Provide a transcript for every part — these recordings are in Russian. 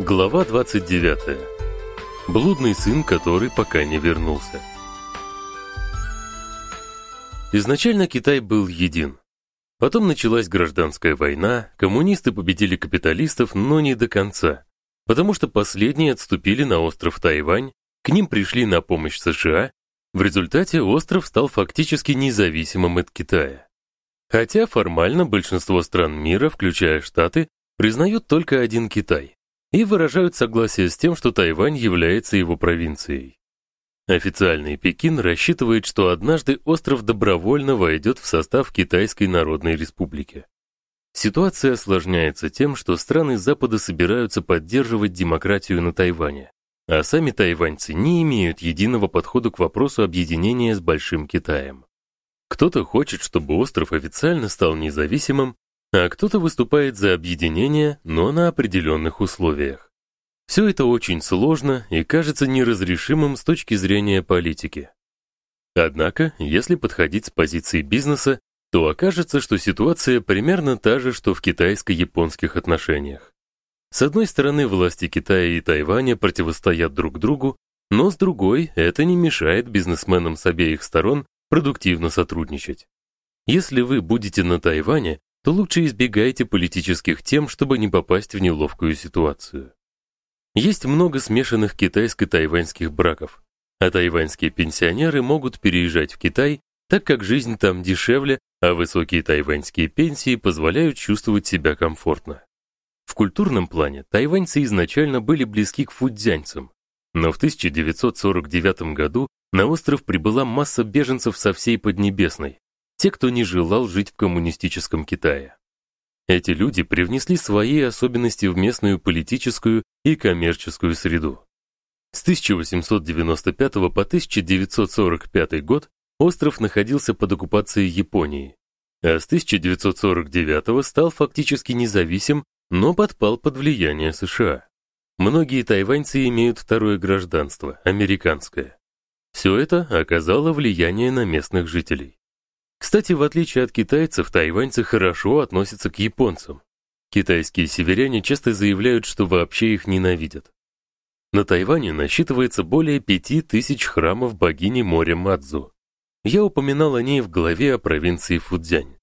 Глава 29. Блудный сын, который пока не вернулся. Изначально Китай был един. Потом началась гражданская война, коммунисты победили капиталистов, но не до конца, потому что последние отступили на остров Тайвань, к ним пришли на помощь США. В результате остров стал фактически независимым от Китая. Хотя формально большинство стран мира, включая Штаты, признают только один Китай и выражают согласие с тем, что Тайвань является его провинцией. Официальный Пекин рассчитывает, что однажды остров добровольно войдет в состав Китайской Народной Республики. Ситуация осложняется тем, что страны Запада собираются поддерживать демократию на Тайване, а сами тайваньцы не имеют единого подхода к вопросу объединения с Большим Китаем. Кто-то хочет, чтобы остров официально стал независимым, а кто-то выступает за объединение, но на определенных условиях. Все это очень сложно и кажется неразрешимым с точки зрения политики. Однако, если подходить с позиции бизнеса, то окажется, что ситуация примерно та же, что в китайско-японских отношениях. С одной стороны, власти Китая и Тайваня противостоят друг другу, но с другой это не мешает бизнесменам с обеих сторон продуктивно сотрудничать. Если вы будете на Тайване, то лучше избегайте политических тем, чтобы не попасть в неловкую ситуацию. Есть много смешанных китайско-тайваньских браков, а тайваньские пенсионеры могут переезжать в Китай, так как жизнь там дешевле, а высокие тайваньские пенсии позволяют чувствовать себя комфортно. В культурном плане тайваньцы изначально были близки к фудзянцам, но в 1949 году на остров прибыла масса беженцев со всей Поднебесной, те, кто не желал жить в коммунистическом Китае. Эти люди привнесли свои особенности в местную политическую и коммерческую среду. С 1895 по 1945 год остров находился под оккупацией Японии, а с 1949 стал фактически независим, но подпал под влияние США. Многие тайваньцы имеют второе гражданство американское. Все это оказало влияние на местных жителей. Кстати, в отличие от китайцев, тайваньцы хорошо относятся к японцам. Китайские северяне часто заявляют, что вообще их ненавидят. На Тайване насчитывается более пяти тысяч храмов богини моря Мадзу. Я упоминал о ней в главе о провинции Фудзянь.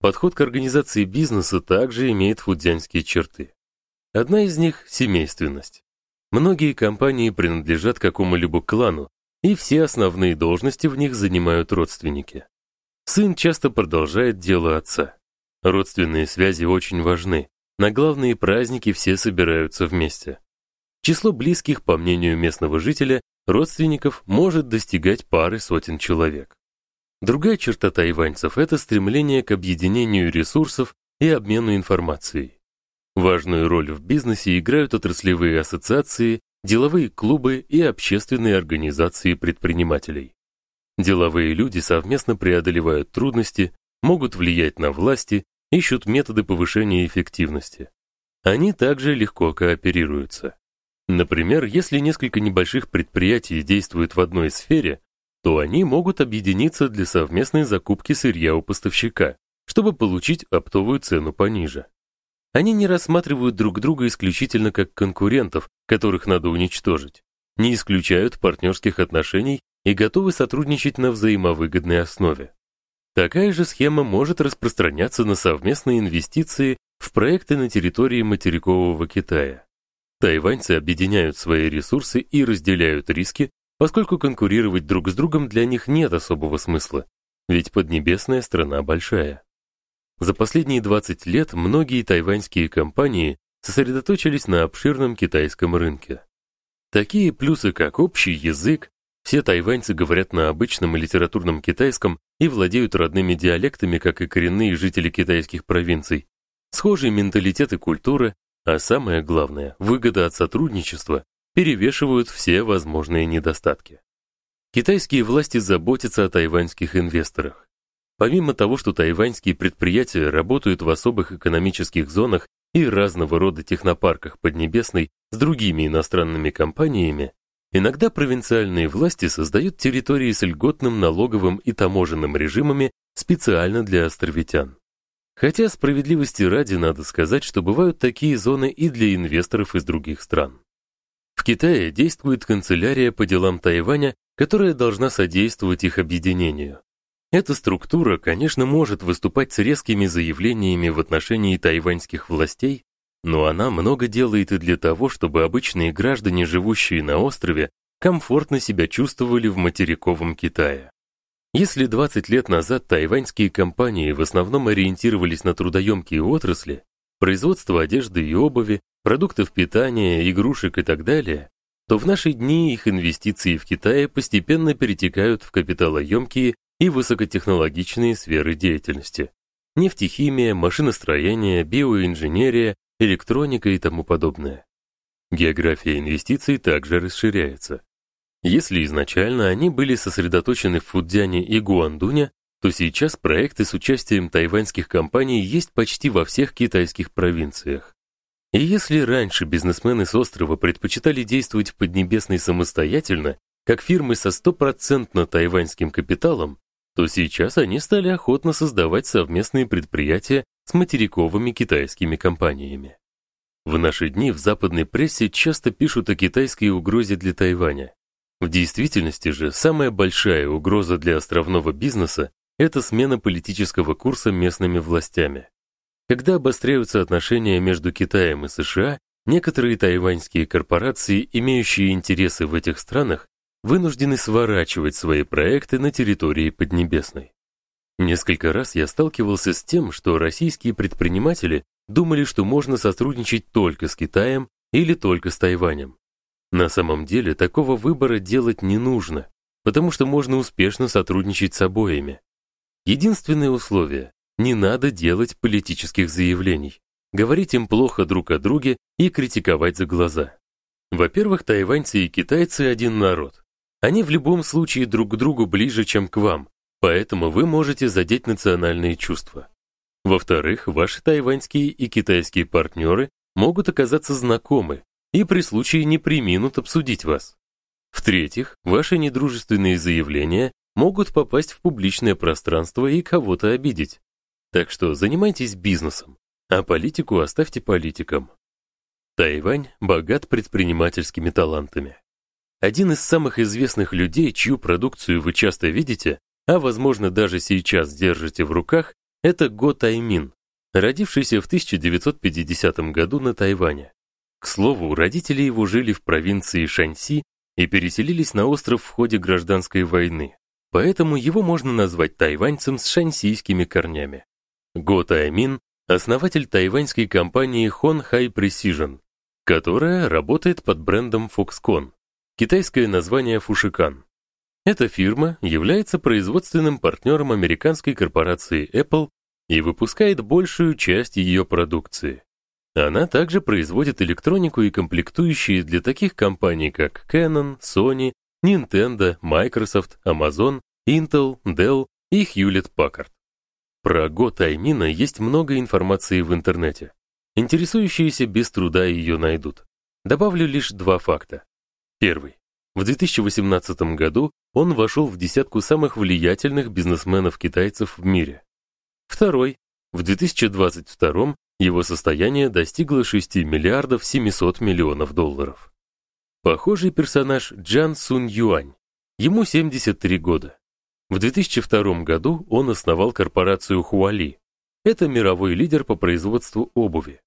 Подход к организации бизнеса также имеет фудзянские черты. Одна из них семейственность. Многие компании принадлежат какому-либо клану, и все основные должности в них занимают родственники. Сын часто продолжает дело отца. Родственные связи очень важны. На главные праздники все собираются вместе. Число близких, по мнению местного жителя, родственников может достигать пары сотен человек. Другая черта тайваньцев это стремление к объединению ресурсов и обмену информацией. Важную роль в бизнесе играют отраслевые ассоциации, деловые клубы и общественные организации предпринимателей. Деловые люди совместно преодолевают трудности, могут влиять на власти, ищут методы повышения эффективности. Они также легко кооперируются. Например, если несколько небольших предприятий действуют в одной сфере, то они могут объединиться для совместной закупки сырья у поставщика, чтобы получить оптовую цену пониже. Они не рассматривают друг друга исключительно как конкурентов, которых надо уничтожить, не исключают партнерских отношений и готовы сотрудничать на взаимовыгодной основе. Такая же схема может распространяться на совместные инвестиции в проекты на территории материкового Китая. Тайваньцы объединяют свои ресурсы и разделяют риски, поскольку конкурировать друг с другом для них нет особого смысла, ведь Поднебесная страна большая. За последние 20 лет многие тайваньские компании сосредоточились на обширном китайском рынке. Такие плюсы, как общий язык, все тайваньцы говорят на обычном и литературном китайском и владеют родными диалектами, как и коренные жители китайских провинций. Схожий менталитет и культура, а самое главное, выгода от сотрудничества перевешивают все возможные недостатки. Китайские власти заботятся о тайваньских инвесторах. Помимо того, что тайваньские предприятия работают в особых экономических зонах и разного рода технопарках Поднебесной с другими иностранными компаниями, Иногда провинциальные власти создают территории с льготным налоговым и таможенным режимами специально для островитян. Хотя справедливости ради надо сказать, что бывают такие зоны и для инвесторов из других стран. В Китае действует канцелярия по делам Тайваня, которая должна содействовать их объединению. Эта структура, конечно, может выступать с резкими заявлениями в отношении тайваньских властей, но она много делает и для того, чтобы обычные граждане, живущие на острове, комфортно себя чувствовали в материковом Китае. Если 20 лет назад тайваньские компании в основном ориентировались на трудоемкие отрасли, производство одежды и обуви, продуктов питания, игрушек и так далее, то в наши дни их инвестиции в Китае постепенно перетекают в капиталоемкие и высокотехнологичные сферы деятельности. Нефтехимия, машиностроение, биоинженерия, электроника и тому подобное. География инвестиций также расширяется. Если изначально они были сосредоточены в Фудзяне и Гуандуне, то сейчас проекты с участием тайваньских компаний есть почти во всех китайских провинциях. И если раньше бизнесмены с острова предпочитали действовать в Поднебесной самостоятельно, как фирмы со стопроцентно тайваньским капиталом, то сейчас они стали охотно создавать совместные предприятия с материковыми китайскими компаниями. В наши дни в западной прессе часто пишут о китайской угрозе для Тайваня. В действительности же самая большая угроза для островного бизнеса это смена политического курса местными властями. Когда обостряются отношения между Китаем и США, некоторые тайваньские корпорации, имеющие интересы в этих странах, вынуждены сворачивать свои проекты на территории Поднебесной. Несколько раз я сталкивался с тем, что российские предприниматели думали, что можно сотрудничать только с Китаем или только с Тайванем. На самом деле такого выбора делать не нужно, потому что можно успешно сотрудничать с обоими. Единственное условие не надо делать политических заявлений, говорить им плохо друг о друге и критиковать за глаза. Во-первых, тайваньцы и китайцы один народ. Они в любом случае друг к другу ближе, чем к вам, поэтому вы можете задеть национальные чувства. Во-вторых, ваши тайваньские и китайские партнеры могут оказаться знакомы и при случае не преминут обсудить вас. В-третьих, ваши недружественные заявления могут попасть в публичное пространство и кого-то обидеть. Так что занимайтесь бизнесом, а политику оставьте политикам. Тайвань богат предпринимательскими талантами. Один из самых известных людей, чью продукцию вы часто видите, а возможно даже сейчас держите в руках, это Го Таймин, родившийся в 1950 году на Тайване. К слову, родители его жили в провинции Шаньси и переселились на остров в ходе гражданской войны. Поэтому его можно назвать тайваньцем с шаньсийскими корнями. Го Таймин основатель тайваньской компании Hon Precision, которая работает под брендом Foxconn китайское название Фушикан. Эта фирма является производственным партнером американской корпорации Apple и выпускает большую часть ее продукции. Она также производит электронику и комплектующие для таких компаний, как Canon, Sony, Nintendo, Microsoft, Amazon, Intel, Dell и Hewlett-Packard. Про Го Таймина есть много информации в интернете. Интересующиеся без труда ее найдут. Добавлю лишь два факта. Первый. В 2018 году он вошел в десятку самых влиятельных бизнесменов-китайцев в мире. Второй. В 2022 его состояние достигло 6 миллиардов 700 миллионов долларов. Похожий персонаж Джан Сун Юань. Ему 73 года. В 2002 году он основал корпорацию Huali. Это мировой лидер по производству обуви.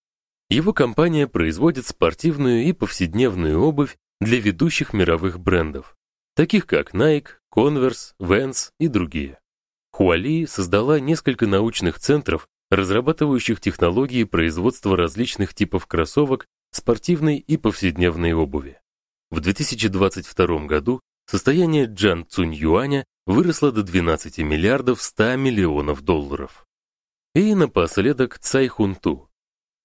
Его компания производит спортивную и повседневную обувь для ведущих мировых брендов, таких как Nike, Converse, Vans и другие. Huali создала несколько научных центров, разрабатывающих технологии производства различных типов кроссовок, спортивной и повседневной обуви. В 2022 году состояние Джан Цунь Юаня выросло до 12 миллиардов 100 миллионов долларов. И напоследок Цай Хунту.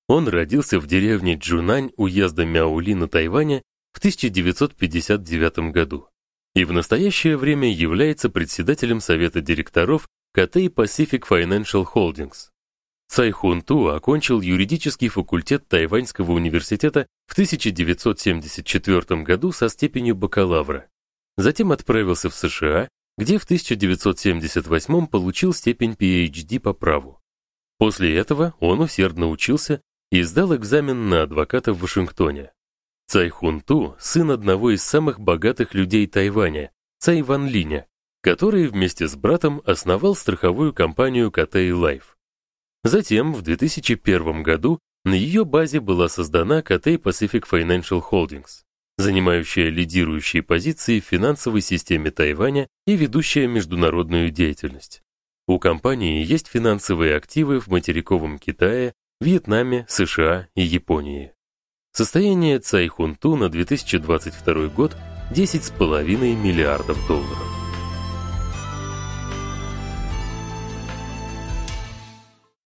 Он родился в деревне Джунань уезда Мяули на Тайване в 1959 году и в настоящее время является председателем совета директоров Cathay Pacific Financial Holdings. Цай Хун Ту окончил юридический факультет Тайваньского университета в 1974 году со степенью бакалавра. Затем отправился в США, где в 1978 получил степень PhD по праву. После этого он усердно учился и сдал экзамен на адвоката в Вашингтоне. Цай Хун Ту сын одного из самых богатых людей Тайваня, Цай Ван Линя, который вместе с братом основал страховую компанию Cathay Life. Затем, в 2001 году, на ее базе была создана Cathay Pacific Financial Holdings, занимающая лидирующие позиции в финансовой системе Тайваня и ведущая международную деятельность. У компании есть финансовые активы в материковом Китае, Вьетнаме, США и Японии. Состояние Цайхунту на 2022 год 10,5 миллиардов долларов.